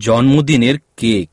জন্মদিনের কেক।